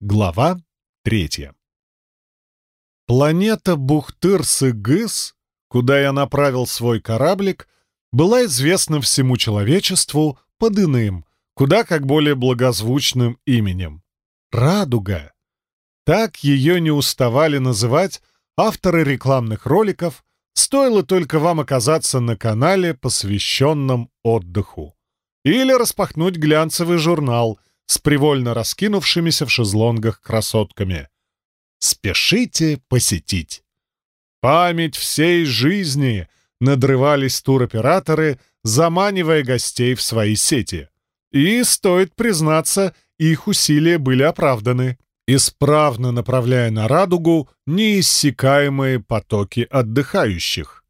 Глава третья. Планета Бухтыр-Сыгыс, куда я направил свой кораблик, была известна всему человечеству под иным, куда как более благозвучным именем — Радуга. Так ее не уставали называть авторы рекламных роликов, стоило только вам оказаться на канале, посвященном отдыху. Или распахнуть глянцевый журнал с привольно раскинувшимися в шезлонгах красотками. Спешите посетить. Память всей жизни надрывались туроператоры, заманивая гостей в свои сети. И, стоит признаться, их усилия были оправданы, исправно направляя на радугу неиссякаемые потоки отдыхающих.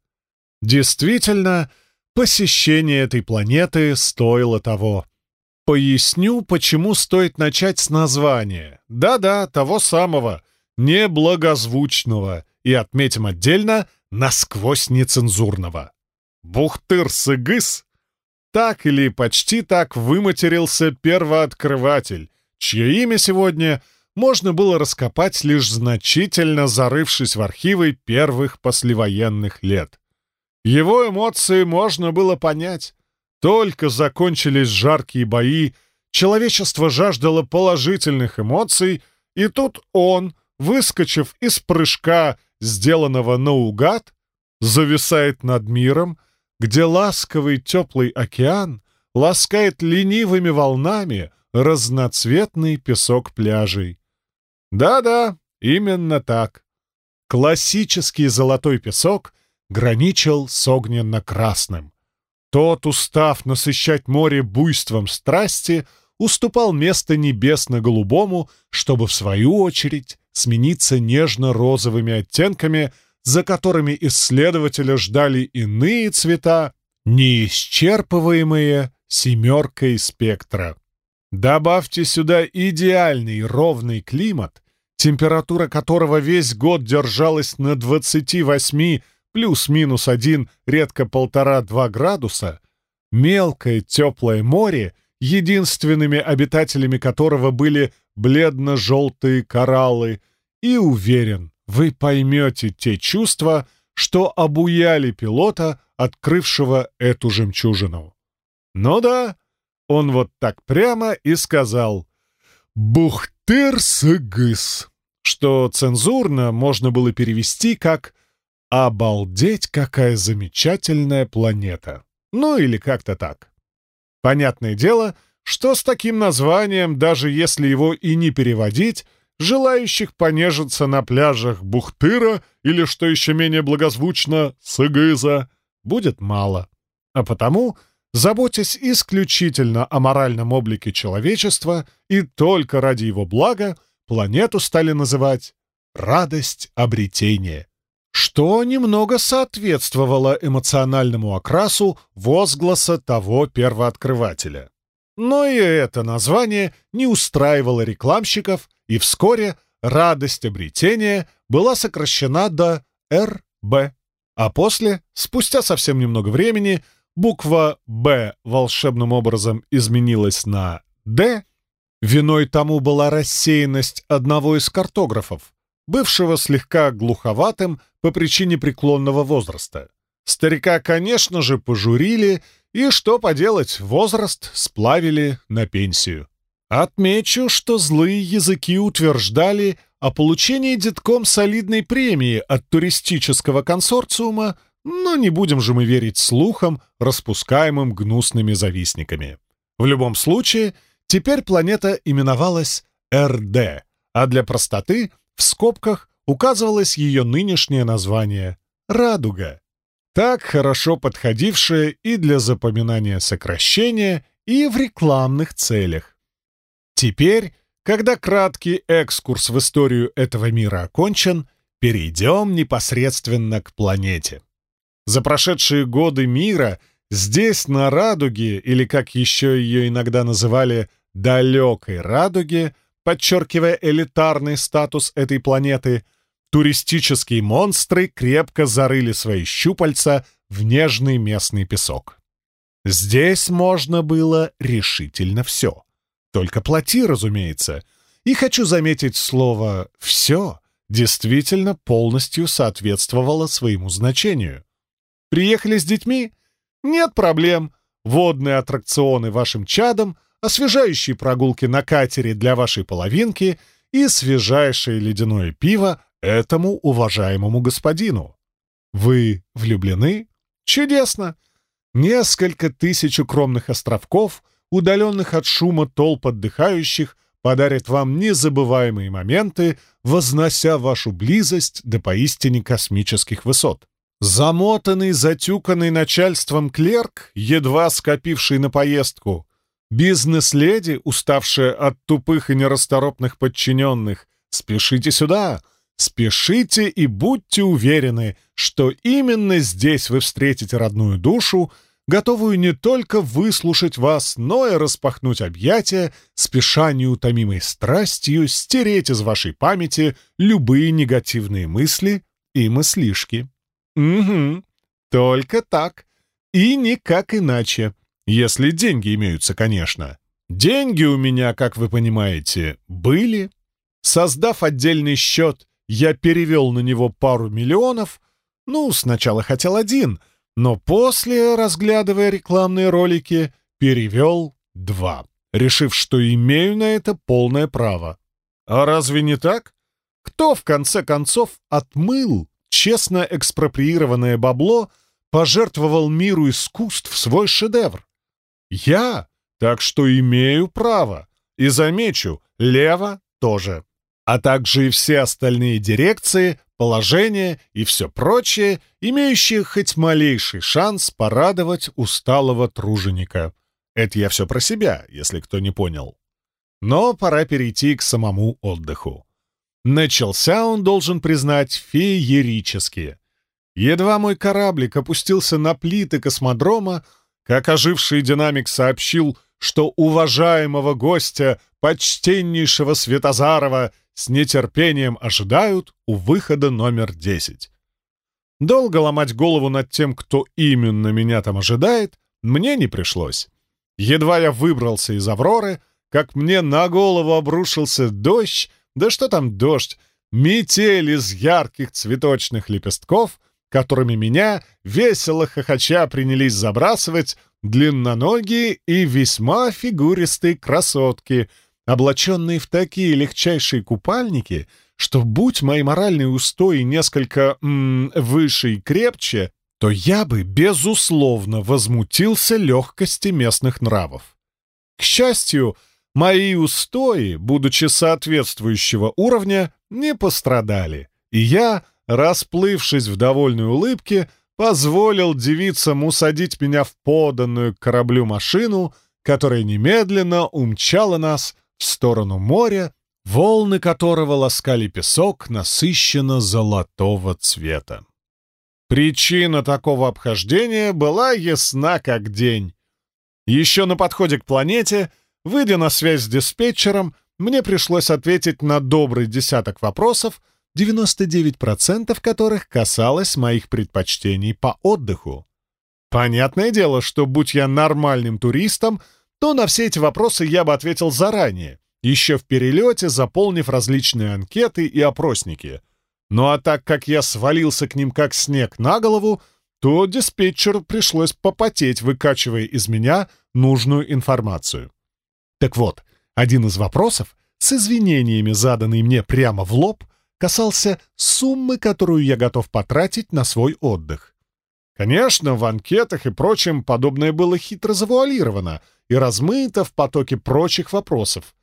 Действительно, посещение этой планеты стоило того. Поясню, почему стоит начать с названия. Да-да, того самого, неблагозвучного, и отметим отдельно насквозь нецензурного. Бухтыр-Сыгыс так или почти так выматерился первооткрыватель, чье имя сегодня можно было раскопать, лишь значительно зарывшись в архивы первых послевоенных лет. Его эмоции можно было понять. Только закончились жаркие бои, человечество жаждало положительных эмоций, и тут он, выскочив из прыжка, сделанного наугад, зависает над миром, где ласковый теплый океан ласкает ленивыми волнами разноцветный песок пляжей. Да-да, именно так. Классический золотой песок граничил с огненно-красным. Тот, устав насыщать море буйством страсти, уступал место небесно-голубому, чтобы, в свою очередь, смениться нежно-розовыми оттенками — за которыми исследователя ждали иные цвета, неисчерпываемые семеркой спектра. Добавьте сюда идеальный ровный климат, температура которого весь год держалась на 28 плюс-минус 1, редко полтора-два градуса, мелкое теплое море, единственными обитателями которого были бледно-желтые кораллы, и уверен, вы поймете те чувства, что обуяли пилота, открывшего эту жемчужину. Ну да, он вот так прямо и сказал «Бухтыр-сыгыс», что цензурно можно было перевести как «Обалдеть, какая замечательная планета». Ну или как-то так. Понятное дело, что с таким названием, даже если его и не переводить, желающих понежиться на пляжах Бухтыра или, что еще менее благозвучно, Сыгыза, будет мало. А потому, заботясь исключительно о моральном облике человечества и только ради его блага, планету стали называть «радость обретения», что немного соответствовало эмоциональному окрасу возгласа того первооткрывателя. Но и это название не устраивало рекламщиков, и вскоре радость обретения была сокращена до РБ. А после, спустя совсем немного времени, буква «Б» волшебным образом изменилась на «Д». Виной тому была рассеянность одного из картографов, бывшего слегка глуховатым по причине преклонного возраста. Старика, конечно же, пожурили — и что поделать, возраст сплавили на пенсию. Отмечу, что злые языки утверждали о получении детком солидной премии от туристического консорциума, но не будем же мы верить слухам, распускаемым гнусными завистниками. В любом случае, теперь планета именовалась РД, а для простоты в скобках указывалось ее нынешнее название — «Радуга» так хорошо подходившее и для запоминания сокращения, и в рекламных целях. Теперь, когда краткий экскурс в историю этого мира окончен, перейдем непосредственно к планете. За прошедшие годы мира здесь, на Радуге, или как еще ее иногда называли «далекой Радуге», подчеркивая элитарный статус этой планеты — туристические монстры крепко зарыли свои щупальца в нежный местный песок. Здесь можно было решительно все. Только плати, разумеется. И хочу заметить слово «все» действительно полностью соответствовало своему значению. Приехали с детьми? Нет проблем. Водные аттракционы вашим чадам, освежающие прогулки на катере для вашей половинки и свежайшее ледяное пиво этому уважаемому господину. Вы влюблены? Чудесно! Несколько тысяч укромных островков, удаленных от шума толп отдыхающих, подарят вам незабываемые моменты, вознося вашу близость до поистине космических высот. Замотанный, затюканный начальством клерк, едва скопивший на поездку, бизнес-леди, уставшая от тупых и нерасторопных подчиненных, спешите сюда, спешите и будьте уверены, что именно здесь вы встретите родную душу, готовую не только выслушать вас, но и распахнуть объятия, спеша неутомимой страстью стереть из вашей памяти любые негативные мысли и мыслишки. Угу, только так. И никак иначе. Если деньги имеются, конечно. Деньги у меня, как вы понимаете, были. Создав отдельный счет, я перевел на него пару миллионов. Ну, сначала хотел один — но после, разглядывая рекламные ролики, перевел два, решив, что имею на это полное право. А разве не так? Кто, в конце концов, отмыл честно экспроприированное бабло, пожертвовал миру искусств свой шедевр? Я, так что имею право. И замечу, Лева тоже. А также и все остальные дирекции, положение и все прочее, имеющие хоть малейший шанс порадовать усталого труженика. Это я все про себя, если кто не понял. Но пора перейти к самому отдыху. Начался он, должен признать, феерически. Едва мой кораблик опустился на плиты космодрома, как оживший динамик сообщил, что уважаемого гостя, почтеннейшего Светозарова, с нетерпением ожидают у выхода номер 10. Долго ломать голову над тем, кто именно меня там ожидает, мне не пришлось. Едва я выбрался из «Авроры», как мне на голову обрушился дождь, да что там дождь, метель из ярких цветочных лепестков, которыми меня, весело хохоча, принялись забрасывать длинноногие и весьма фигуристые красотки — облаченные в такие легчайшие купальники, что, будь мои моральные устои несколько м -м, выше и крепче, то я бы, безусловно, возмутился легкости местных нравов. К счастью, мои устои, будучи соответствующего уровня, не пострадали, и я, расплывшись в довольной улыбке, позволил девицам усадить меня в поданную кораблю машину, которая немедленно умчала нас в сторону моря, волны которого ласкали песок насыщенно золотого цвета. Причина такого обхождения была ясна как день. Еще на подходе к планете, выйдя на связь с диспетчером, мне пришлось ответить на добрый десяток вопросов, 99% которых касалось моих предпочтений по отдыху. Понятное дело, что будь я нормальным туристом — то на все эти вопросы я бы ответил заранее, еще в перелете, заполнив различные анкеты и опросники. Ну а так как я свалился к ним как снег на голову, то диспетчеру пришлось попотеть, выкачивая из меня нужную информацию. Так вот, один из вопросов, с извинениями заданный мне прямо в лоб, касался суммы, которую я готов потратить на свой отдых. Конечно, в анкетах и прочем подобное было хитро завуалировано и размыто в потоке прочих вопросов.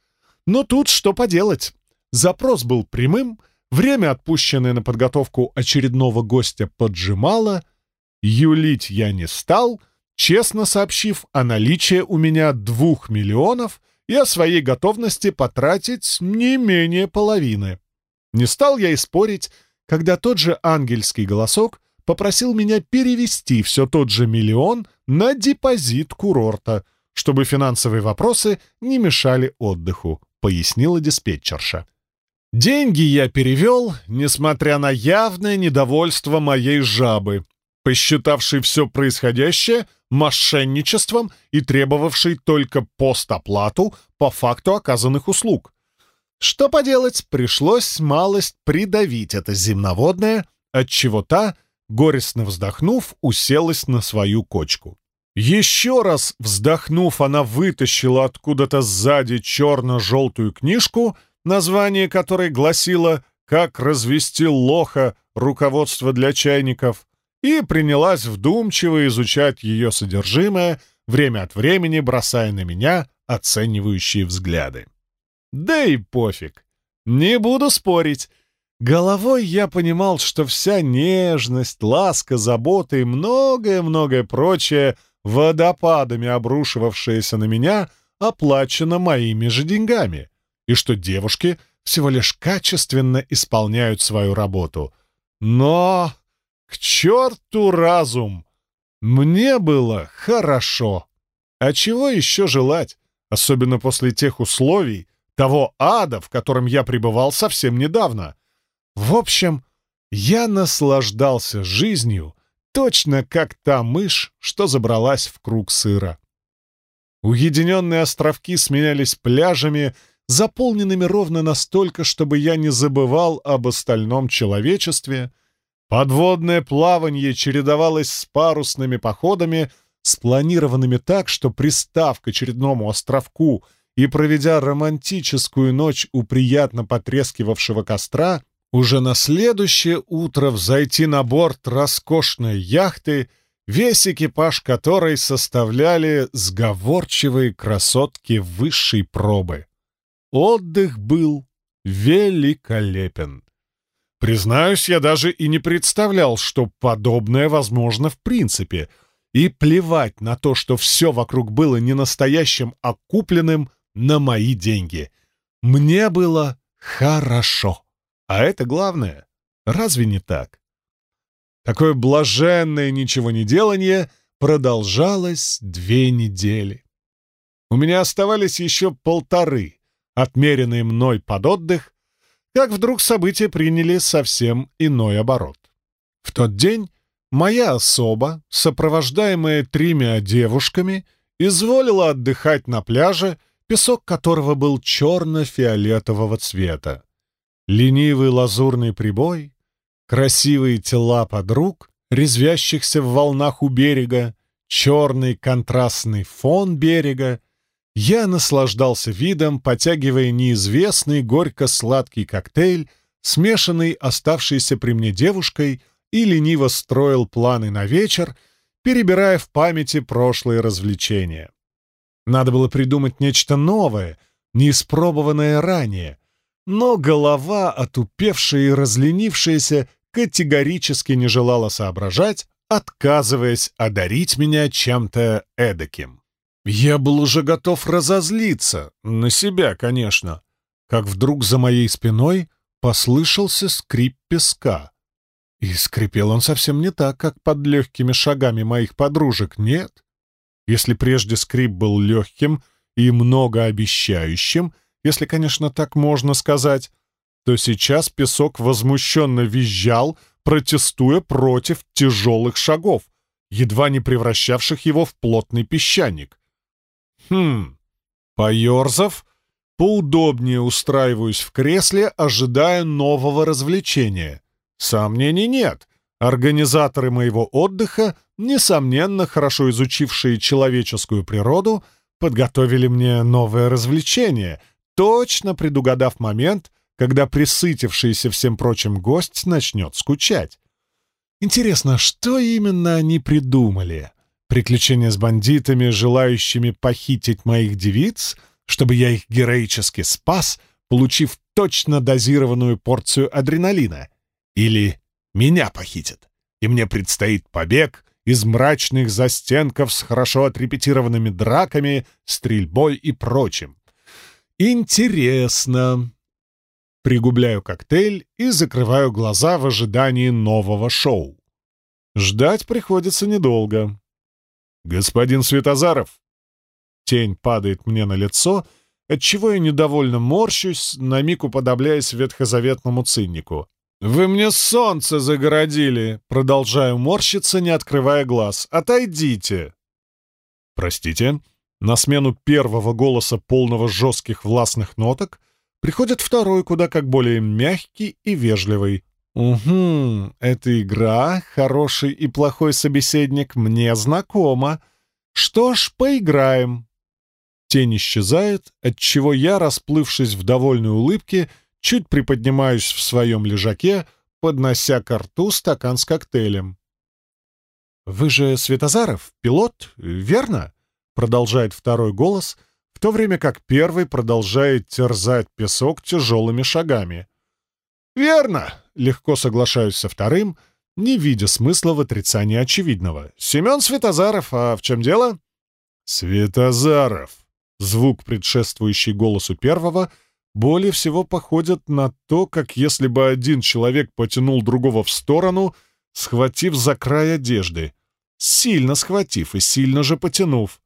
Но тут что поделать? Запрос был прямым, время, отпущенное на подготовку очередного гостя, поджимало. Юлить я не стал, честно сообщив о наличии у меня двух миллионов и о своей готовности потратить не менее половины. Не стал я и спорить, когда тот же ангельский голосок попросил меня перевести все тот же миллион на депозит курорта, чтобы финансовые вопросы не мешали отдыху, пояснила диспетчерша. Деньги я перевел, несмотря на явное недовольство моей жабы, посчитавшей все происходящее мошенничеством и требовавшей только постоплату по факту оказанных услуг. Что поделать, пришлось малость придавить это земноводное, отчего та, горестно вздохнув, уселась на свою кочку. Еще раз вздохнув, она вытащила откуда-то сзади черно-желтую книжку, название которой гласило «Как развести лоха. Руководство для чайников», и принялась вдумчиво изучать ее содержимое, время от времени бросая на меня оценивающие взгляды. Да и пофиг. Не буду спорить. Головой я понимал, что вся нежность, ласка, забота и многое-многое прочее, водопадами обрушивавшееся на меня, оплачено моими же деньгами, и что девушки всего лишь качественно исполняют свою работу. Но к черту разум! Мне было хорошо. А чего еще желать, особенно после тех условий, того ада, в котором я пребывал совсем недавно? В общем, я наслаждался жизнью, точно как та мышь, что забралась в круг сыра. Уединенные островки сменялись пляжами, заполненными ровно настолько, чтобы я не забывал об остальном человечестве — Подводное плавание чередовалось с парусными походами, спланированными так, что пристав к очередному островку и проведя романтическую ночь у приятно потрескивавшего костра, уже на следующее утро взойти на борт роскошной яхты, весь экипаж которой составляли сговорчивые красотки высшей пробы. Отдых был великолепен. Признаюсь, я даже и не представлял, что подобное возможно в принципе. И плевать на то, что все вокруг было не настоящим, а купленным на мои деньги. Мне было хорошо. А это главное. Разве не так? Такое блаженное ничего не делание продолжалось две недели. У меня оставались еще полторы, отмеренные мной под отдых, как вдруг события приняли совсем иной оборот. В тот день моя особа, сопровождаемая тремя девушками, изволила отдыхать на пляже, песок которого был черно-фиолетового цвета. Ленивый лазурный прибой, красивые тела подруг, резвящихся в волнах у берега, черный контрастный фон берега я наслаждался видом, потягивая неизвестный горько-сладкий коктейль, смешанный оставшейся при мне девушкой, и лениво строил планы на вечер, перебирая в памяти прошлые развлечения. Надо было придумать нечто новое, неиспробованное ранее, но голова, отупевшая и разленившаяся, категорически не желала соображать, отказываясь одарить меня чем-то эдаким. Я был уже готов разозлиться, на себя, конечно, как вдруг за моей спиной послышался скрип песка. И скрипел он совсем не так, как под легкими шагами моих подружек, нет. Если прежде скрип был легким и многообещающим, если, конечно, так можно сказать, то сейчас песок возмущенно визжал, протестуя против тяжелых шагов, едва не превращавших его в плотный песчаник. Хм. Поерзав, поудобнее устраиваюсь в кресле, ожидая нового развлечения. Сомнений нет. Организаторы моего отдыха, несомненно, хорошо изучившие человеческую природу, подготовили мне новое развлечение, точно предугадав момент, когда присытившийся всем прочим гость начнет скучать. Интересно, что именно они придумали? Приключения с бандитами, желающими похитить моих девиц, чтобы я их героически спас, получив точно дозированную порцию адреналина. Или меня похитят, и мне предстоит побег из мрачных застенков с хорошо отрепетированными драками, стрельбой и прочим. Интересно. Пригубляю коктейль и закрываю глаза в ожидании нового шоу. Ждать приходится недолго. «Господин Светозаров!» Тень падает мне на лицо, отчего я недовольно морщусь, на миг уподобляясь ветхозаветному циннику. «Вы мне солнце загородили!» Продолжаю морщиться, не открывая глаз. «Отойдите!» «Простите?» На смену первого голоса, полного жестких властных ноток, Приходит второй, куда как более мягкий и вежливый. «Угу, эта игра, хороший и плохой собеседник, мне знакома. Что ж, поиграем». Тень исчезает, отчего я, расплывшись в довольной улыбке, чуть приподнимаюсь в своем лежаке, поднося к рту стакан с коктейлем. «Вы же Светозаров, пилот, верно?» — продолжает второй голос, в то время как первый продолжает терзать песок тяжелыми шагами. «Верно!» — легко соглашаюсь со вторым, не видя смысла в отрицании очевидного. «Семен Светозаров, а в чем дело?» «Светозаров!» Звук, предшествующий голосу первого, более всего походит на то, как если бы один человек потянул другого в сторону, схватив за край одежды. Сильно схватив и сильно же потянув.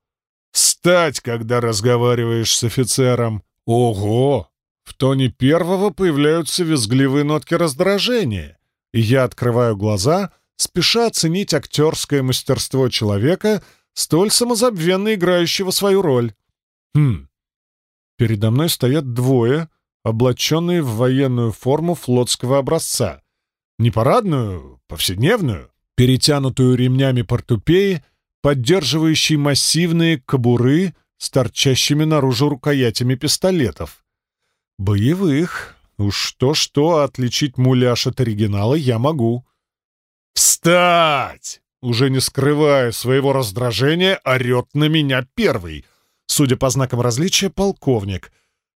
«Встать, когда разговариваешь с офицером!» «Ого! В тоне первого появляются визгливые нотки раздражения, я открываю глаза, спеша оценить актерское мастерство человека, столь самозабвенно играющего свою роль. Хм. Передо мной стоят двое, облаченные в военную форму флотского образца. Не парадную, повседневную, перетянутую ремнями портупеи, поддерживающие массивные кобуры с торчащими наружу рукоятями пистолетов. Боевых. Уж то-что, отличить муляж от оригинала я могу. «Встать!» Уже не скрывая своего раздражения, орет на меня первый. Судя по знакам различия, полковник.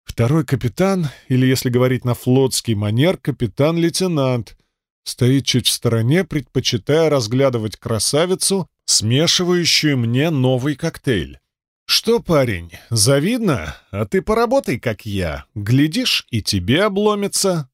Второй капитан, или, если говорить на флотский манер, капитан-лейтенант. Стоит чуть в стороне, предпочитая разглядывать красавицу, смешивающую мне новый коктейль. «Что, парень, завидно? А ты поработай, как я. Глядишь, и тебе обломится».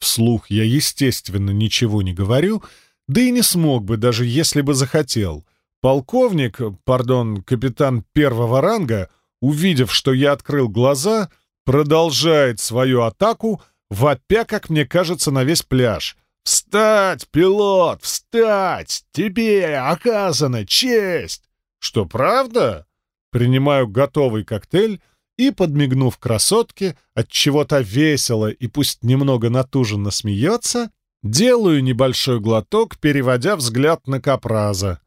Вслух я, естественно, ничего не говорю, да и не смог бы, даже если бы захотел. Полковник, пардон, капитан первого ранга, увидев, что я открыл глаза, продолжает свою атаку, вопя, как мне кажется, на весь пляж. «Встать, пилот, встать! Тебе оказана честь!» «Что, правда?» Принимаю готовый коктейль и, подмигнув красотке, от чего то весело и пусть немного натуженно смеется, делаю небольшой глоток, переводя взгляд на Капраза.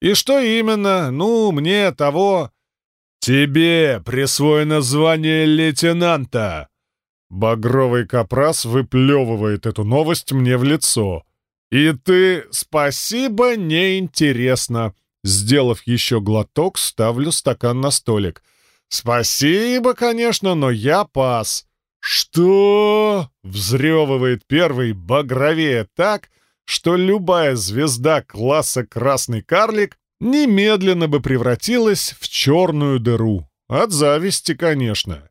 «И что именно? Ну, мне того...» «Тебе присвоено звание лейтенанта!» Багровый Капрас выплевывает эту новость мне в лицо. «И ты... Спасибо, неинтересно!» Сделав еще глоток, ставлю стакан на столик. «Спасибо, конечно, но я пас». «Что?» — взрёвывает первый, багровее так, что любая звезда класса «Красный карлик» немедленно бы превратилась в черную дыру. От зависти, конечно.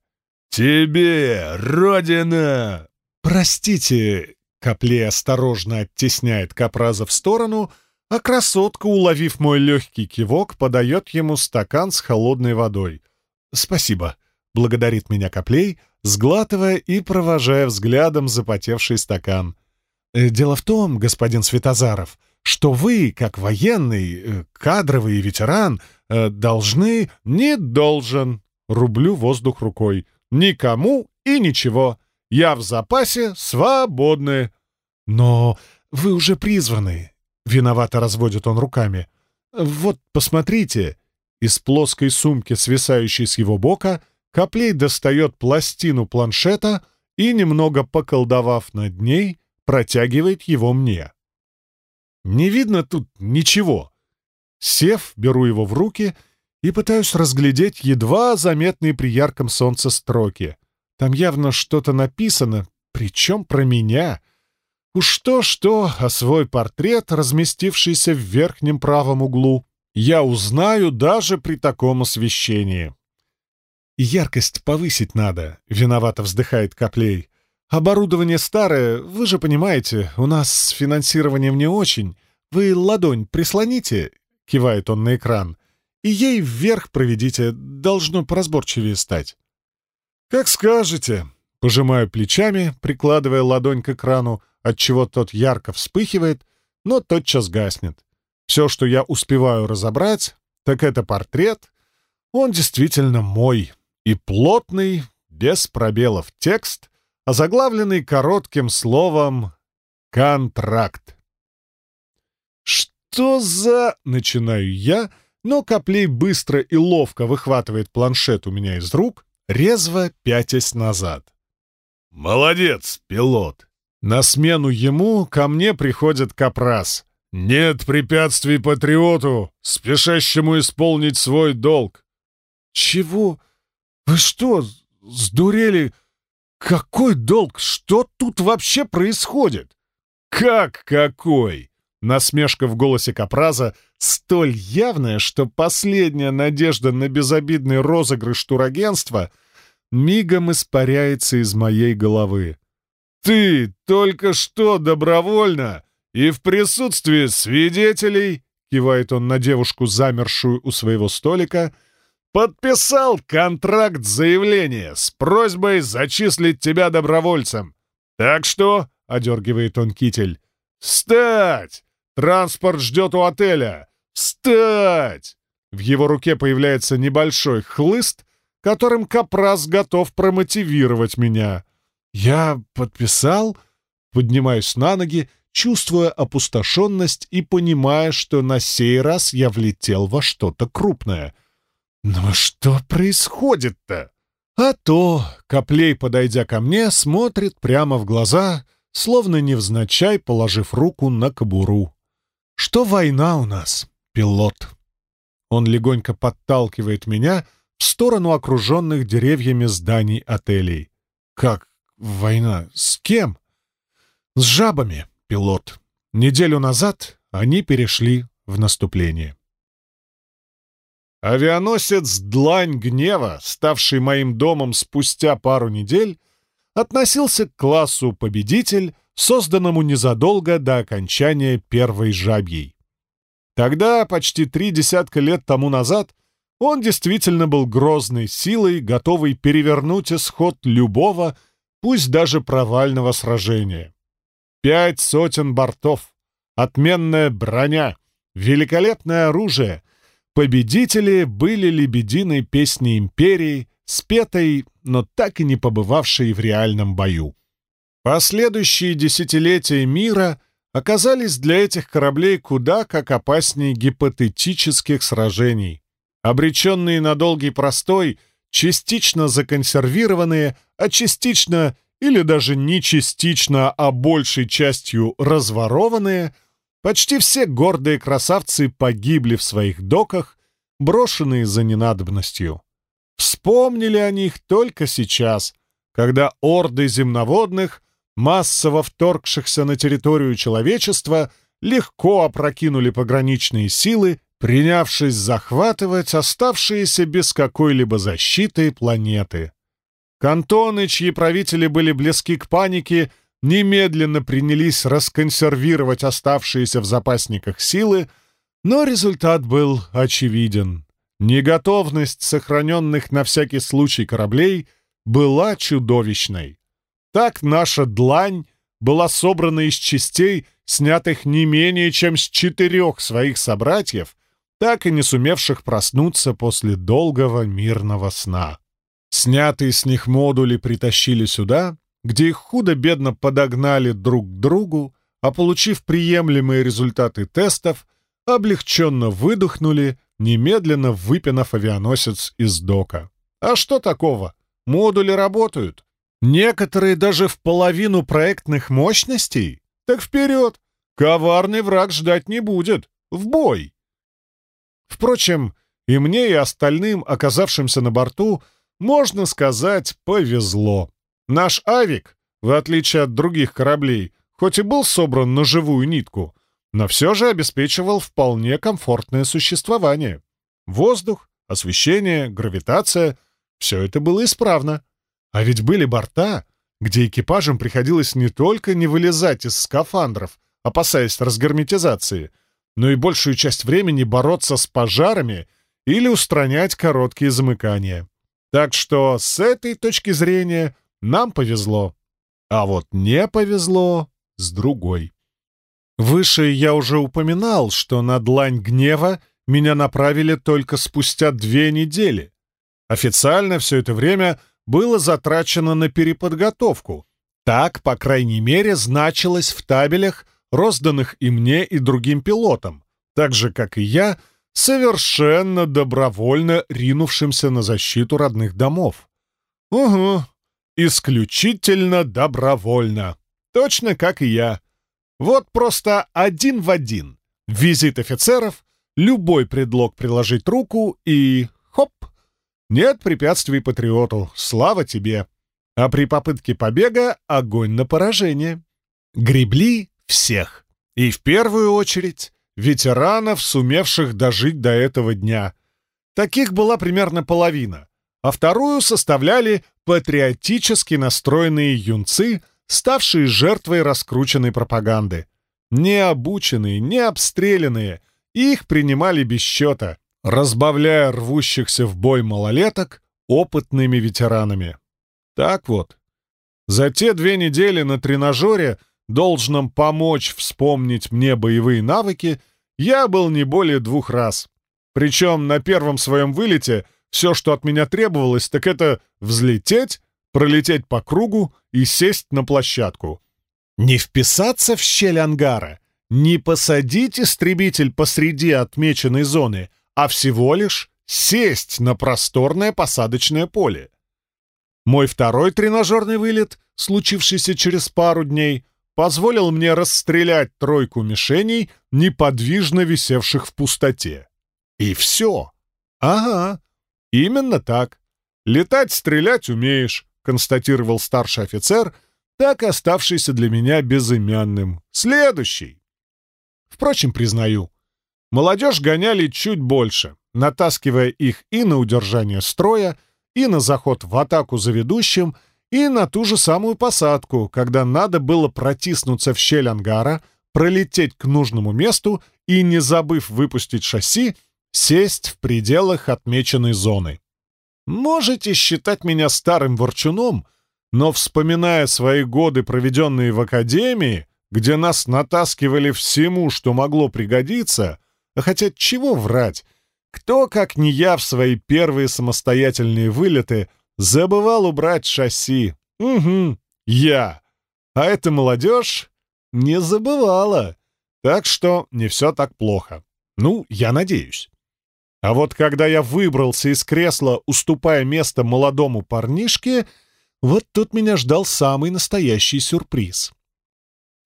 «Тебе, Родина!» «Простите!» — Коплей осторожно оттесняет Капраза в сторону — а красотка, уловив мой легкий кивок, подает ему стакан с холодной водой. «Спасибо», — благодарит меня Коплей, сглатывая и провожая взглядом запотевший стакан. «Э, «Дело в том, господин Светозаров, что вы, как военный, э, кадровый ветеран, э, должны...» «Не должен», — рублю воздух рукой. «Никому и ничего. Я в запасе, свободны». «Но вы уже призваны, Виновато разводит он руками. «Вот, посмотрите!» Из плоской сумки, свисающей с его бока, Коплей достает пластину планшета и, немного поколдовав над ней, протягивает его мне. Не видно тут ничего. Сев, беру его в руки и пытаюсь разглядеть едва заметные при ярком солнце строки. Там явно что-то написано, причем про меня — Уж то-что, а свой портрет, разместившийся в верхнем правом углу, я узнаю даже при таком освещении. «Яркость повысить надо», — виновато вздыхает Коплей. «Оборудование старое, вы же понимаете, у нас с финансированием не очень. Вы ладонь прислоните», — кивает он на экран, «и ей вверх проведите, должно поразборчивее стать». «Как скажете», — пожимаю плечами, прикладывая ладонь к экрану, — отчего тот ярко вспыхивает, но тотчас гаснет. Все, что я успеваю разобрать, так это портрет. Он действительно мой. И плотный, без пробелов текст, озаглавленный коротким словом «контракт». «Что за...» — начинаю я, но Коплей быстро и ловко выхватывает планшет у меня из рук, резво пятясь назад. «Молодец, пилот!» На смену ему ко мне приходит Капрас. «Нет препятствий патриоту, спешащему исполнить свой долг». «Чего? Вы что, сдурели? Какой долг? Что тут вообще происходит?» «Как какой?» Насмешка в голосе Капраза столь явная, что последняя надежда на безобидный розыгрыш турагентства мигом испаряется из моей головы. «Ты только что добровольно и в присутствии свидетелей», кивает он на девушку, замершую у своего столика, подписал контракт заявления с просьбой зачислить тебя добровольцем. Так что, — одергивает он китель, — встать! Транспорт ждет у отеля! Встать!» В его руке появляется небольшой хлыст, которым Капрас готов промотивировать меня. Я подписал, поднимаюсь на ноги, чувствуя опустошенность и понимая, что на сей раз я влетел во что-то крупное. Но что происходит-то? А то, Коплей, подойдя ко мне, смотрит прямо в глаза, словно невзначай положив руку на кобуру. Что война у нас, пилот? Он легонько подталкивает меня в сторону окруженных деревьями зданий отелей. Как Война с кем? С жабами, пилот. Неделю назад они перешли в наступление. Авианосец «Длань гнева», ставший моим домом спустя пару недель, относился к классу «Победитель», созданному незадолго до окончания первой жабьей. Тогда, почти три десятка лет тому назад, он действительно был грозной силой, готовой перевернуть исход любого пусть даже провального сражения. Пять сотен бортов, отменная броня, великолепное оружие. Победители были лебединой песни империи, спетой, но так и не побывавшей в реальном бою. Последующие десятилетия мира оказались для этих кораблей куда как опаснее гипотетических сражений. Обреченные на долгий простой — частично законсервированные, а частично или даже не частично, а большей частью разворованные, почти все гордые красавцы погибли в своих доках, брошенные за ненадобностью. Вспомнили о них только сейчас, когда орды земноводных, массово вторгшихся на территорию человечества, легко опрокинули пограничные силы принявшись захватывать оставшиеся без какой-либо защиты планеты. Кантоны, чьи правители были близки к панике, немедленно принялись расконсервировать оставшиеся в запасниках силы, но результат был очевиден. Неготовность сохраненных на всякий случай кораблей была чудовищной. Так наша длань была собрана из частей, снятых не менее чем с четырех своих собратьев, так и не сумевших проснуться после долгого мирного сна. Снятые с них модули притащили сюда, где их худо-бедно подогнали друг к другу, а получив приемлемые результаты тестов, облегченно выдохнули, немедленно выпинав авианосец из дока. А что такого? Модули работают. Некоторые даже в половину проектных мощностей. Так вперед! Коварный враг ждать не будет. В бой! Впрочем, и мне, и остальным, оказавшимся на борту, можно сказать, повезло. Наш «Авик», в отличие от других кораблей, хоть и был собран на живую нитку, но все же обеспечивал вполне комфортное существование. Воздух, освещение, гравитация — все это было исправно. А ведь были борта, где экипажам приходилось не только не вылезать из скафандров, опасаясь разгерметизации — но и большую часть времени бороться с пожарами или устранять короткие замыкания. Так что с этой точки зрения нам повезло. А вот не повезло с другой. Выше я уже упоминал, что на длань гнева меня направили только спустя две недели. Официально все это время было затрачено на переподготовку, Так, по крайней мере, значилось в табелях, розданных и мне, и другим пилотам, так же, как и я, совершенно добровольно ринувшимся на защиту родных домов. Угу, исключительно добровольно. Точно как и я. Вот просто один в один. Визит офицеров, любой предлог приложить руку и... хоп! Нет препятствий патриоту, слава тебе. А при попытке побега — огонь на поражение. Гребли всех. И в первую очередь ветеранов, сумевших дожить до этого дня. Таких была примерно половина, а вторую составляли патриотически настроенные юнцы, ставшие жертвой раскрученной пропаганды. Не обученные, не обстрелянные, их принимали без счета, разбавляя рвущихся в бой малолеток опытными ветеранами. Так вот, за те две недели на тренажере — должном помочь вспомнить мне боевые навыки, я был не более двух раз. Причем на первом своем вылете все, что от меня требовалось, так это взлететь, пролететь по кругу и сесть на площадку. Не вписаться в щель ангара, не посадить истребитель посреди отмеченной зоны, а всего лишь сесть на просторное посадочное поле. Мой второй тренажерный вылет, случившийся через пару дней, позволил мне расстрелять тройку мишеней, неподвижно висевших в пустоте. И все. Ага, именно так. Летать, стрелять умеешь, констатировал старший офицер, так оставшийся для меня безымянным. Следующий. Впрочем, признаю, молодежь гоняли чуть больше, натаскивая их и на удержание строя, и на заход в атаку за ведущим, и на ту же самую посадку, когда надо было протиснуться в щель ангара, пролететь к нужному месту и, не забыв выпустить шасси, сесть в пределах отмеченной зоны. Можете считать меня старым ворчуном, но, вспоминая свои годы, проведенные в академии, где нас натаскивали всему, что могло пригодиться, а хотя чего врать, кто, как не я, в свои первые самостоятельные вылеты — Забывал убрать шасси. Угу, я. А эта молодежь не забывала. Так что не все так плохо. Ну, я надеюсь. А вот когда я выбрался из кресла, уступая место молодому парнишке, вот тут меня ждал самый настоящий сюрприз.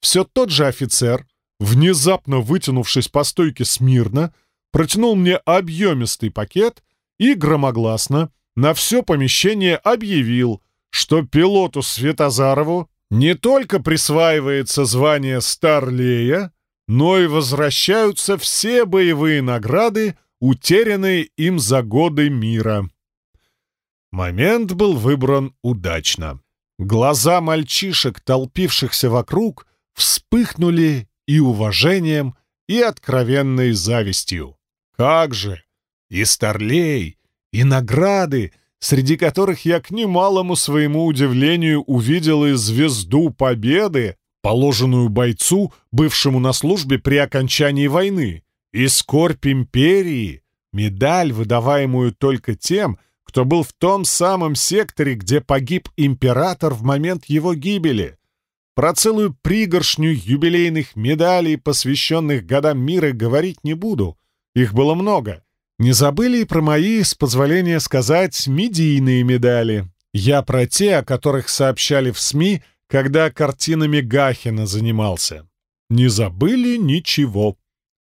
Все тот же офицер, внезапно вытянувшись по стойке смирно, протянул мне объемистый пакет и громогласно, на все помещение объявил, что пилоту Светозарову не только присваивается звание Старлея, но и возвращаются все боевые награды, утерянные им за годы мира. Момент был выбран удачно. Глаза мальчишек, толпившихся вокруг, вспыхнули и уважением, и откровенной завистью. Как же! И Старлей, и награды, среди которых я к немалому своему удивлению увидел и звезду победы, положенную бойцу, бывшему на службе при окончании войны, и скорбь империи, медаль, выдаваемую только тем, кто был в том самом секторе, где погиб император в момент его гибели. Про целую пригоршню юбилейных медалей, посвященных годам мира, говорить не буду. Их было много — не забыли и про мои, с позволения сказать, медийные медали. Я про те, о которых сообщали в СМИ, когда картинами Гахина занимался. Не забыли ничего.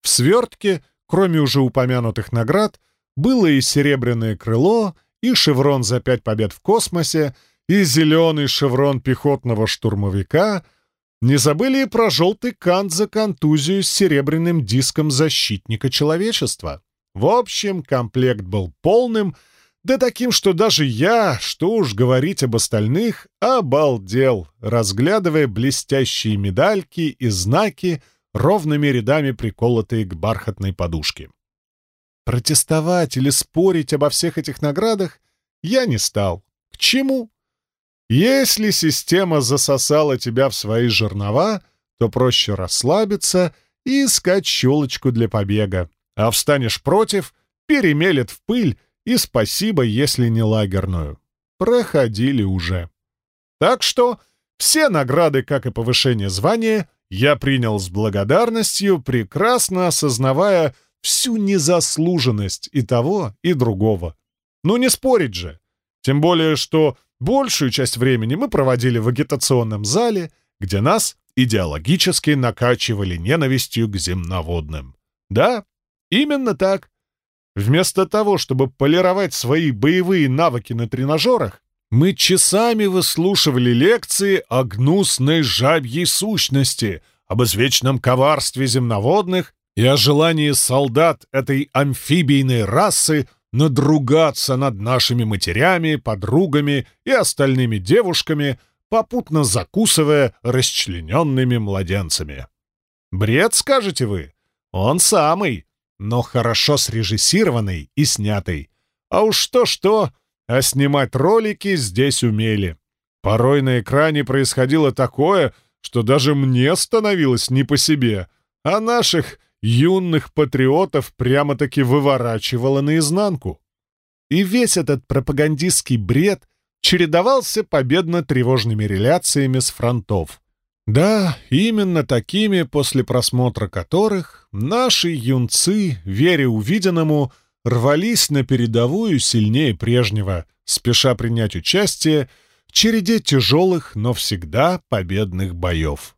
В свертке, кроме уже упомянутых наград, было и серебряное крыло, и шеврон за пять побед в космосе, и зеленый шеврон пехотного штурмовика. Не забыли и про желтый кант за контузию с серебряным диском защитника человечества. В общем, комплект был полным, да таким, что даже я, что уж говорить об остальных, обалдел, разглядывая блестящие медальки и знаки, ровными рядами приколотые к бархатной подушке. Протестовать или спорить обо всех этих наградах я не стал. К чему? Если система засосала тебя в свои жернова, то проще расслабиться и искать щелочку для побега а встанешь против, перемелет в пыль и спасибо, если не лагерную. Проходили уже. Так что Все награды, как и повышение звания, я принял с благодарностью, прекрасно осознавая всю незаслуженность и того, и другого. Ну не спорить же. Тем более, что большую часть времени мы проводили в агитационном зале, где нас идеологически накачивали ненавистью к земноводным. Да, именно так. Вместо того, чтобы полировать свои боевые навыки на тренажерах, мы часами выслушивали лекции о гнусной жабьей сущности, об извечном коварстве земноводных и о желании солдат этой амфибийной расы надругаться над нашими матерями, подругами и остальными девушками, попутно закусывая расчлененными младенцами. Бред, скажете вы? Он самый, но хорошо срежиссированный и снятый. А уж что-что, а снимать ролики здесь умели. Порой на экране происходило такое, что даже мне становилось не по себе, а наших юных патриотов прямо-таки выворачивало наизнанку. И весь этот пропагандистский бред чередовался победно-тревожными реляциями с фронтов. Да, именно такими, после просмотра которых наши юнцы, веря увиденному, рвались на передовую сильнее прежнего, спеша принять участие в череде тяжелых, но всегда победных боев.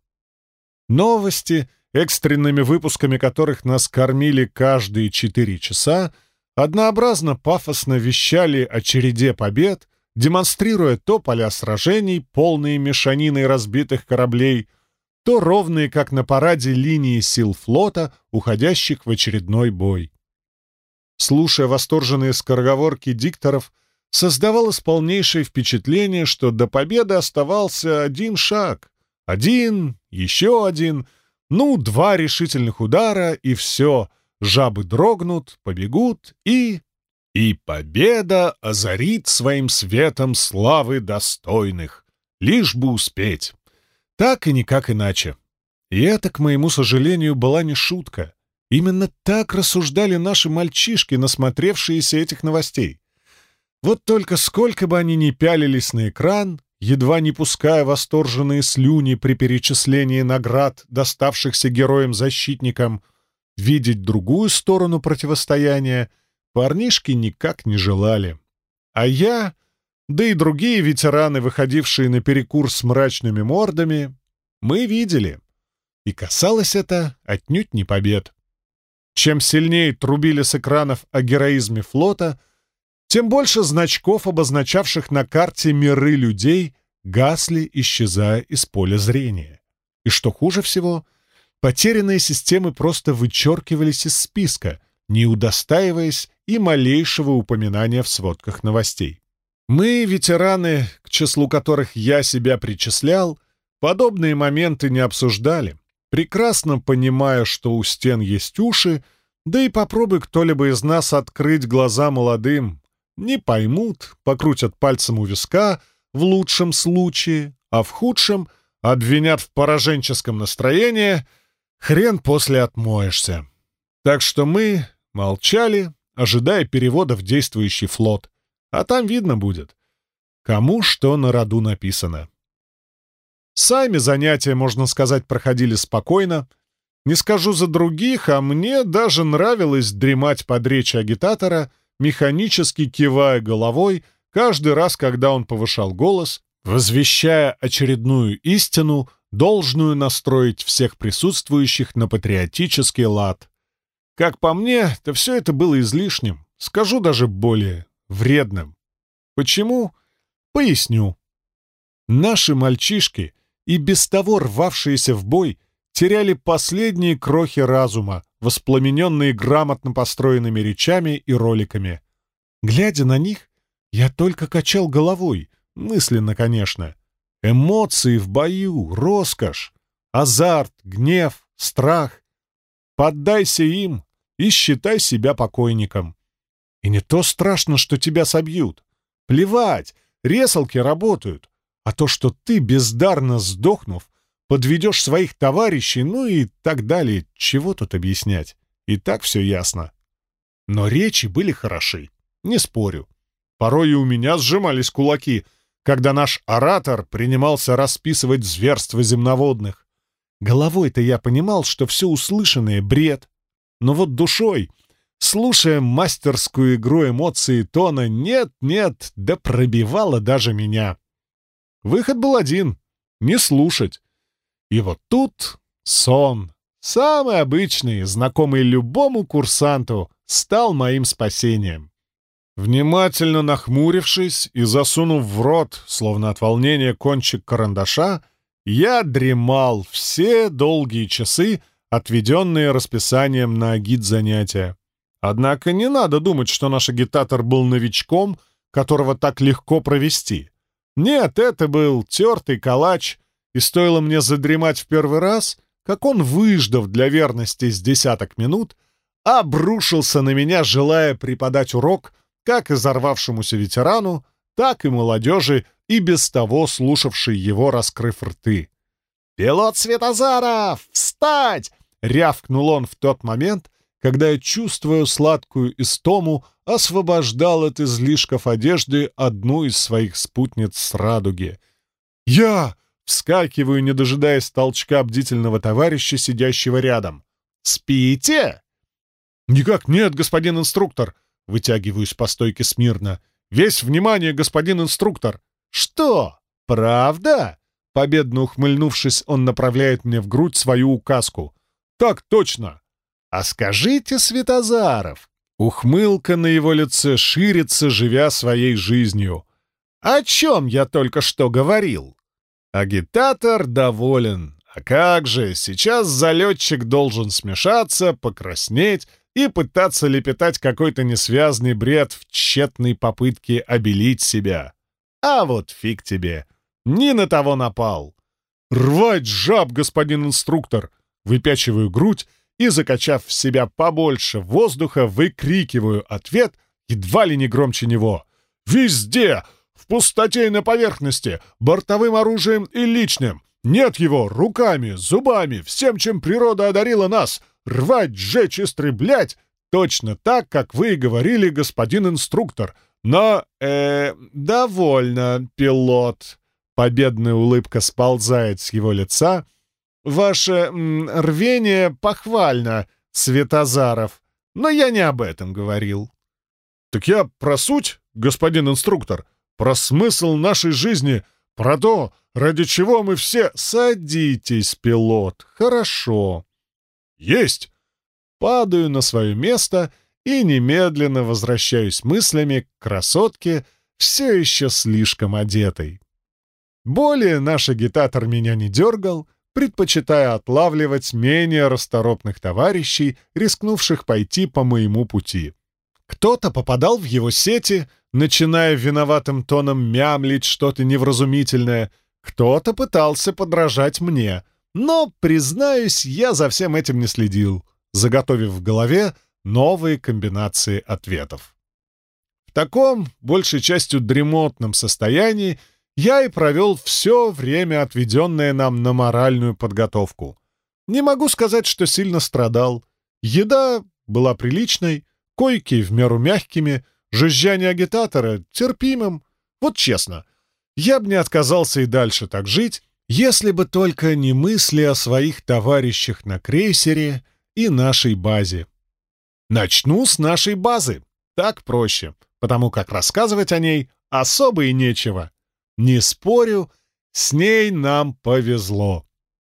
Новости, экстренными выпусками которых нас кормили каждые четыре часа, однообразно пафосно вещали о череде побед, демонстрируя то поля сражений, полные мешанины разбитых кораблей, то ровные, как на параде, линии сил флота, уходящих в очередной бой слушая восторженные скороговорки дикторов, создавалось полнейшее впечатление, что до победы оставался один шаг. Один, еще один, ну, два решительных удара, и все. Жабы дрогнут, побегут, и... И победа озарит своим светом славы достойных, лишь бы успеть. Так и никак иначе. И это, к моему сожалению, была не шутка. Именно так рассуждали наши мальчишки, насмотревшиеся этих новостей. Вот только сколько бы они ни пялились на экран, едва не пуская восторженные слюни при перечислении наград, доставшихся героям-защитникам, видеть другую сторону противостояния парнишки никак не желали. А я, да и другие ветераны, выходившие на перекур с мрачными мордами, мы видели. И касалось это отнюдь не побед. Чем сильнее трубили с экранов о героизме флота, тем больше значков, обозначавших на карте миры людей, гасли, исчезая из поля зрения. И что хуже всего, потерянные системы просто вычеркивались из списка, не удостаиваясь и малейшего упоминания в сводках новостей. Мы, ветераны, к числу которых я себя причислял, подобные моменты не обсуждали, прекрасно понимая, что у стен есть уши, да и попробуй кто-либо из нас открыть глаза молодым. Не поймут, покрутят пальцем у виска, в лучшем случае, а в худшем обвинят в пораженческом настроении, хрен после отмоешься. Так что мы молчали, ожидая перевода в действующий флот, а там видно будет, кому что на роду написано. Сами занятия, можно сказать, проходили спокойно. Не скажу за других, а мне даже нравилось дремать под речи агитатора, механически кивая головой каждый раз, когда он повышал голос, возвещая очередную истину, должную настроить всех присутствующих на патриотический лад. Как по мне, то все это было излишним, скажу даже более вредным. Почему? Поясню. Наши мальчишки — и без того рвавшиеся в бой теряли последние крохи разума, воспламененные грамотно построенными речами и роликами. Глядя на них, я только качал головой, мысленно, конечно. Эмоции в бою, роскошь, азарт, гнев, страх. Поддайся им и считай себя покойником. И не то страшно, что тебя собьют. Плевать, ресалки работают а то, что ты, бездарно сдохнув, подведешь своих товарищей, ну и так далее, чего тут объяснять? И так все ясно. Но речи были хороши, не спорю. Порой и у меня сжимались кулаки, когда наш оратор принимался расписывать зверства земноводных. Головой-то я понимал, что все услышанное — бред. Но вот душой, слушая мастерскую игру эмоций тона «нет-нет», да пробивало даже меня. Выход был один — не слушать. И вот тут сон, самый обычный, знакомый любому курсанту, стал моим спасением. Внимательно нахмурившись и засунув в рот, словно от волнения кончик карандаша, я дремал все долгие часы, отведенные расписанием на агит-занятия. Однако не надо думать, что наш агитатор был новичком, которого так легко провести. Нет, это был тертый калач, и стоило мне задремать в первый раз, как он, выждав для верности с десяток минут, обрушился на меня, желая преподать урок как изорвавшемуся ветерану, так и молодежи, и без того слушавшей его, раскрыв рты. «Пилот Светозаров! Встать!» — рявкнул он в тот момент, когда я, чувствуя сладкую истому, освобождал от излишков одежды одну из своих спутниц с радуги. «Я!» — вскакиваю, не дожидаясь толчка бдительного товарища, сидящего рядом. «Спите?» «Никак нет, господин инструктор!» — вытягиваюсь по стойке смирно. «Весь внимание, господин инструктор!» «Что? Правда?» Победно ухмыльнувшись, он направляет мне в грудь свою указку. «Так точно!» «А скажите, Светозаров!» Ухмылка на его лице ширится, живя своей жизнью. «О чем я только что говорил?» Агитатор доволен. А как же, сейчас залетчик должен смешаться, покраснеть и пытаться лепетать какой-то несвязный бред в тщетной попытке обелить себя. А вот фиг тебе. Не на того напал. «Рвать жаб, господин инструктор!» Выпячиваю грудь и, закачав в себя побольше воздуха, выкрикиваю ответ едва ли не громче него. «Везде! В пустоте и на поверхности! Бортовым оружием и личным! Нет его! Руками, зубами, всем, чем природа одарила нас! Рвать, сжечь, истреблять! Точно так, как вы и говорили, господин инструктор! Но, э, довольно, пилот!» Победная улыбка сползает с его лица — Ваше м, рвение похвально, Светозаров, но я не об этом говорил. Так я про суть, господин инструктор, про смысл нашей жизни, про то, ради чего мы все... Садитесь, пилот, хорошо. Есть. Падаю на свое место и немедленно возвращаюсь мыслями к красотке, все еще слишком одетой. Более наш агитатор меня не дергал, предпочитая отлавливать менее расторопных товарищей, рискнувших пойти по моему пути. Кто-то попадал в его сети, начиная виноватым тоном мямлить что-то невразумительное, кто-то пытался подражать мне, но, признаюсь, я за всем этим не следил, заготовив в голове новые комбинации ответов. В таком, большей частью дремотном состоянии, я и провел все время, отведенное нам на моральную подготовку. Не могу сказать, что сильно страдал. Еда была приличной, койки в меру мягкими, жужжание агитатора терпимым. Вот честно, я бы не отказался и дальше так жить, если бы только не мысли о своих товарищах на крейсере и нашей базе. Начну с нашей базы. Так проще, потому как рассказывать о ней особо и нечего. Не спорю, с ней нам повезло.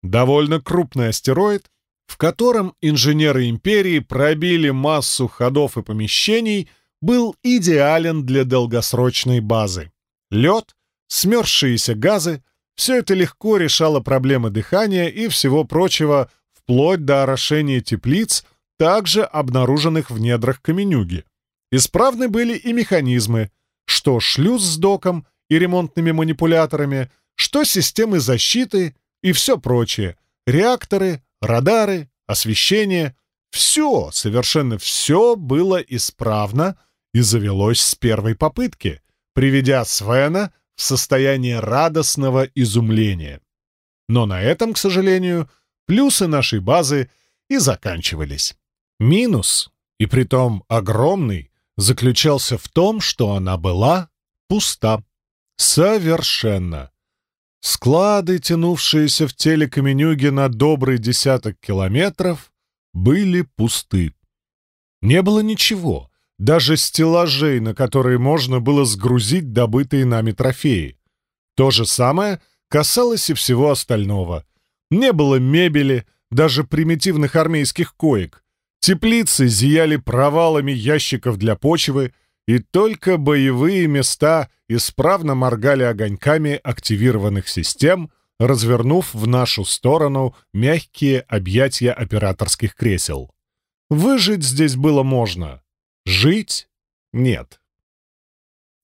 Довольно крупный астероид, в котором инженеры Империи пробили массу ходов и помещений, был идеален для долгосрочной базы. Лед, смерзшиеся газы — все это легко решало проблемы дыхания и всего прочего, вплоть до орошения теплиц, также обнаруженных в недрах Каменюги. Исправны были и механизмы, что шлюз с доком — и ремонтными манипуляторами, что системы защиты и все прочее. Реакторы, радары, освещение. Все, совершенно все было исправно и завелось с первой попытки, приведя Свена в состояние радостного изумления. Но на этом, к сожалению, плюсы нашей базы и заканчивались. Минус, и притом огромный, заключался в том, что она была пуста. Совершенно. Склады, тянувшиеся в теле Каменюги на добрый десяток километров, были пусты. Не было ничего, даже стеллажей, на которые можно было сгрузить добытые нами трофеи. То же самое касалось и всего остального. Не было мебели, даже примитивных армейских коек. Теплицы зияли провалами ящиков для почвы, и только боевые места исправно моргали огоньками активированных систем, развернув в нашу сторону мягкие объятия операторских кресел. Выжить здесь было можно. Жить — нет.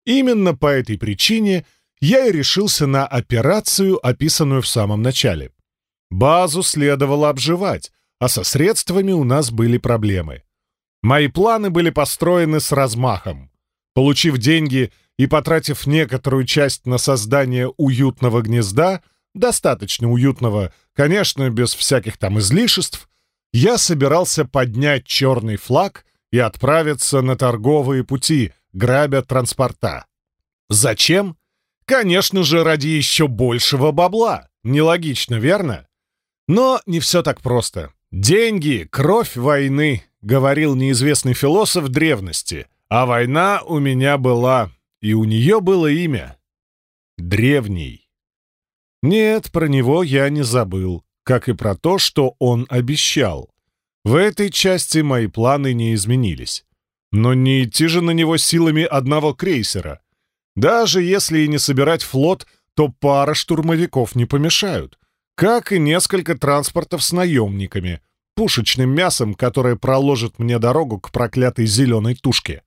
Именно по этой причине я и решился на операцию, описанную в самом начале. Базу следовало обживать, а со средствами у нас были проблемы. Мои планы были построены с размахом. Получив деньги и потратив некоторую часть на создание уютного гнезда, достаточно уютного, конечно, без всяких там излишеств, я собирался поднять черный флаг и отправиться на торговые пути, грабя транспорта. Зачем? Конечно же, ради еще большего бабла. Нелогично, верно? Но не все так просто. «Деньги — кровь войны», — говорил неизвестный философ древности. А война у меня была, и у нее было имя — Древний. Нет, про него я не забыл, как и про то, что он обещал. В этой части мои планы не изменились. Но не идти же на него силами одного крейсера. Даже если и не собирать флот, то пара штурмовиков не помешают. Как и несколько транспортов с наемниками, пушечным мясом, которое проложит мне дорогу к проклятой зеленой тушке.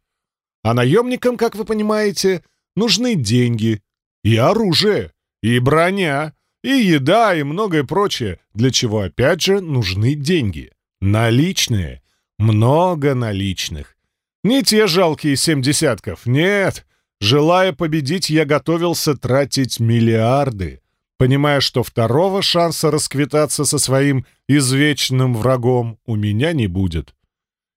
А наемникам, как вы понимаете, нужны деньги и оружие, и броня, и еда, и многое прочее, для чего, опять же, нужны деньги. Наличные. Много наличных. Не те жалкие семь десятков, нет. Желая победить, я готовился тратить миллиарды, понимая, что второго шанса расквитаться со своим извечным врагом у меня не будет.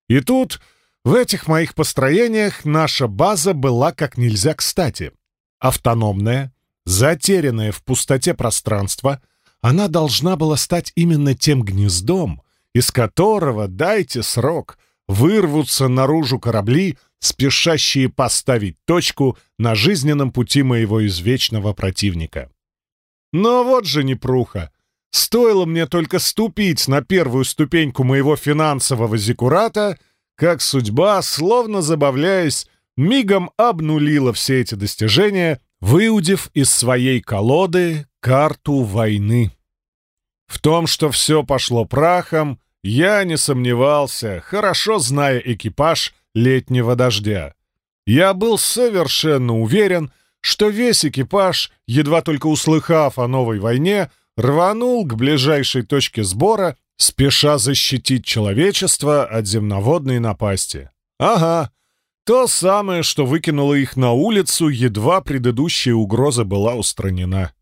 И тут в этих моих построениях наша база была как нельзя кстати. Автономная, затерянная в пустоте пространство, она должна была стать именно тем гнездом, из которого, дайте срок, вырвутся наружу корабли, спешащие поставить точку на жизненном пути моего извечного противника. Но вот же непруха. Стоило мне только ступить на первую ступеньку моего финансового зиккурата — как судьба, словно забавляясь, мигом обнулила все эти достижения, выудив из своей колоды карту войны. В том, что все пошло прахом, я не сомневался, хорошо зная экипаж летнего дождя. Я был совершенно уверен, что весь экипаж, едва только услыхав о новой войне, рванул к ближайшей точке сбора спеша защитить человечество от земноводной напасти. Ага, то самое, что выкинуло их на улицу, едва предыдущая угроза была устранена.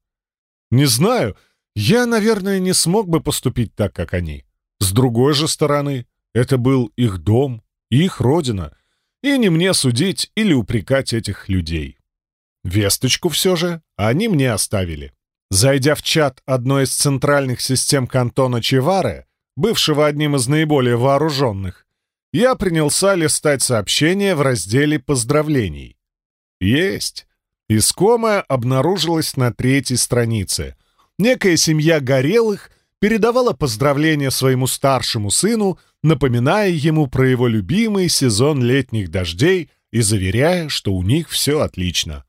Не знаю, я, наверное, не смог бы поступить так, как они. С другой же стороны, это был их дом, их родина, и не мне судить или упрекать этих людей. Весточку все же они мне оставили. Зайдя в чат одной из центральных систем кантона Чевары, бывшего одним из наиболее вооруженных, я принялся листать сообщения в разделе «Поздравлений». Есть. Искомая обнаружилась на третьей странице. Некая семья Горелых передавала поздравления своему старшему сыну, напоминая ему про его любимый сезон летних дождей и заверяя, что у них все отлично.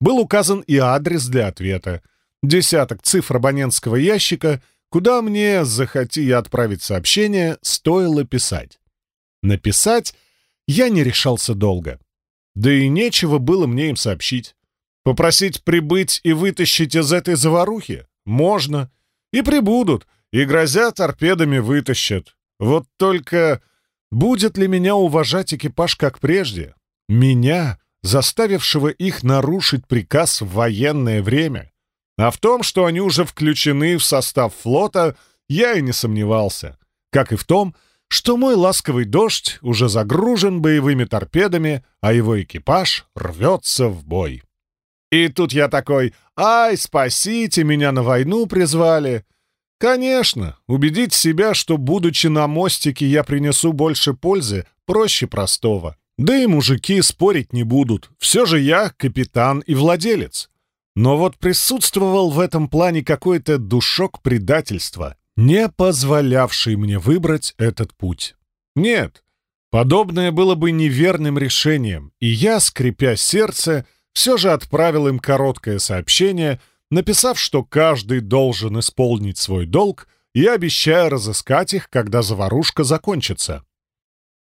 Был указан и адрес для ответа — десяток цифр абонентского ящика, куда мне, захоти я отправить сообщение, стоило писать. Написать я не решался долго. Да и нечего было мне им сообщить. Попросить прибыть и вытащить из этой заварухи? Можно. И прибудут, и грозя торпедами вытащат. Вот только будет ли меня уважать экипаж как прежде? Меня, заставившего их нарушить приказ в военное время? А в том, что они уже включены в состав флота, я и не сомневался. Как и в том, что мой ласковый дождь уже загружен боевыми торпедами, а его экипаж рвется в бой. И тут я такой «Ай, спасите, меня на войну призвали!» Конечно, убедить себя, что, будучи на мостике, я принесу больше пользы, проще простого. Да и мужики спорить не будут. Все же я капитан и владелец. Но вот присутствовал в этом плане какой-то душок предательства, не позволявший мне выбрать этот путь. Нет, подобное было бы неверным решением, и я, скрипя сердце, все же отправил им короткое сообщение, написав, что каждый должен исполнить свой долг и обещая разыскать их, когда заварушка закончится.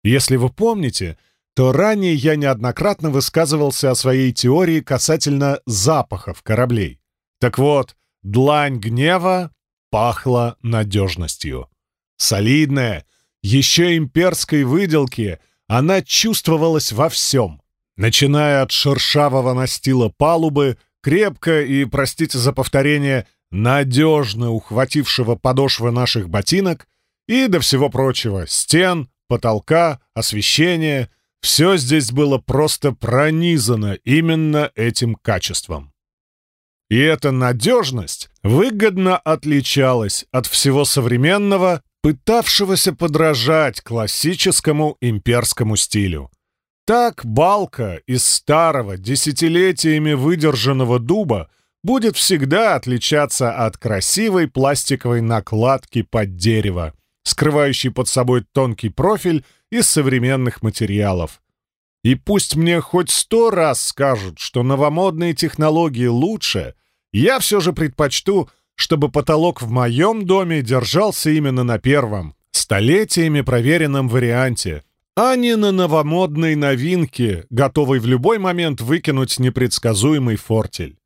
Если вы помните, то ранее я неоднократно высказывался о своей теории касательно запахов кораблей. Так вот, длань гнева пахла надежностью. Солидная, еще имперской выделки, она чувствовалась во всем, начиная от шершавого настила палубы, крепко и, простите за повторение, надежно ухватившего подошвы наших ботинок и, до всего прочего, стен, потолка, освещения — все здесь было просто пронизано именно этим качеством. И эта надежность выгодно отличалась от всего современного, пытавшегося подражать классическому имперскому стилю. Так балка из старого, десятилетиями выдержанного дуба будет всегда отличаться от красивой пластиковой накладки под дерево, скрывающей под собой тонкий профиль из современных материалов. И пусть мне хоть сто раз скажут, что новомодные технологии лучше, я все же предпочту, чтобы потолок в моем доме держался именно на первом, столетиями проверенном варианте, а не на новомодной новинке, готовой в любой момент выкинуть непредсказуемый фортель.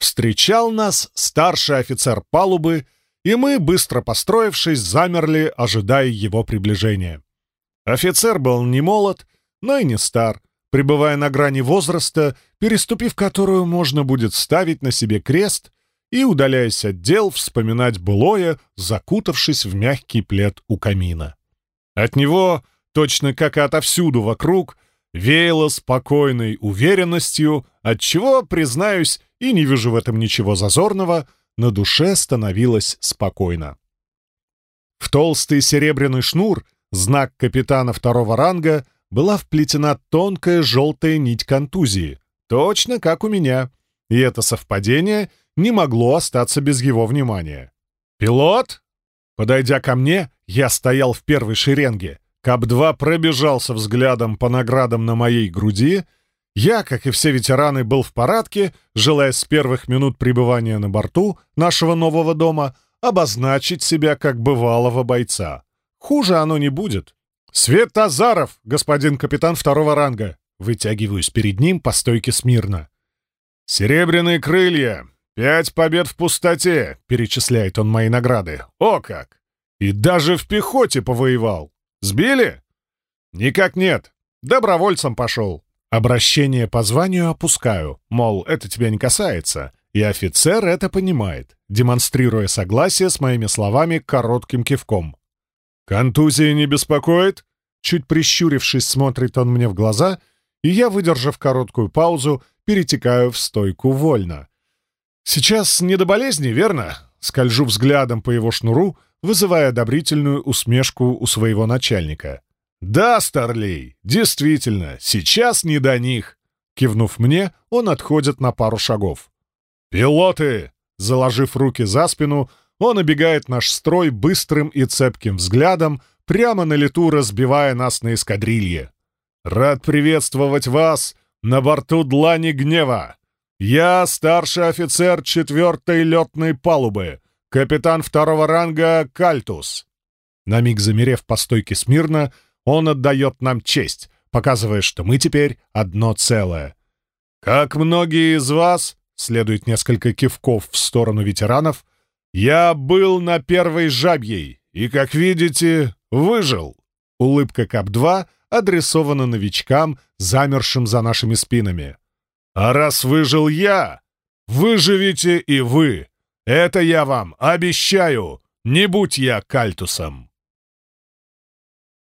Встречал нас старший офицер палубы, и мы, быстро построившись, замерли, ожидая его приближения. Офицер был не молод, но и не стар, пребывая на грани возраста, переступив которую можно будет ставить на себе крест и, удаляясь от дел, вспоминать былое, закутавшись в мягкий плед у камина. От него, точно как и отовсюду вокруг, веяло спокойной уверенностью, отчего, признаюсь, и не вижу в этом ничего зазорного, на душе становилось спокойно. В толстый серебряный шнур знак капитана второго ранга, была вплетена тонкая желтая нить контузии, точно как у меня, и это совпадение не могло остаться без его внимания. «Пилот?» Подойдя ко мне, я стоял в первой шеренге. КАП-2 пробежался взглядом по наградам на моей груди. Я, как и все ветераны, был в парадке, желая с первых минут пребывания на борту нашего нового дома обозначить себя как бывалого бойца. Хуже оно не будет. Свет Тазаров, господин капитан второго ранга. Вытягиваюсь перед ним по стойке смирно. «Серебряные крылья! Пять побед в пустоте!» — перечисляет он мои награды. «О как! И даже в пехоте повоевал! Сбили?» «Никак нет. Добровольцем пошел. Обращение по званию опускаю, мол, это тебя не касается. И офицер это понимает, демонстрируя согласие с моими словами коротким кивком. «Контузия не беспокоит?» Чуть прищурившись, смотрит он мне в глаза, и я, выдержав короткую паузу, перетекаю в стойку вольно. «Сейчас не до болезни, верно?» Скольжу взглядом по его шнуру, вызывая одобрительную усмешку у своего начальника. «Да, Старлей, действительно, сейчас не до них!» Кивнув мне, он отходит на пару шагов. «Пилоты!» Заложив руки за спину, он обегает наш строй быстрым и цепким взглядом, прямо на лету разбивая нас на эскадрилье. «Рад приветствовать вас на борту Длани Гнева! Я старший офицер четвертой летной палубы, капитан второго ранга Кальтус». На миг замерев по стойке смирно, он отдает нам честь, показывая, что мы теперь одно целое. «Как многие из вас», — следует несколько кивков в сторону ветеранов, «Я был на первой жабьей, и, как видите, выжил». Улыбка КАП-2 адресована новичкам, замершим за нашими спинами. «А раз выжил я, выживите и вы. Это я вам обещаю, не будь я кальтусом».